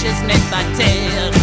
je n'ai by tail.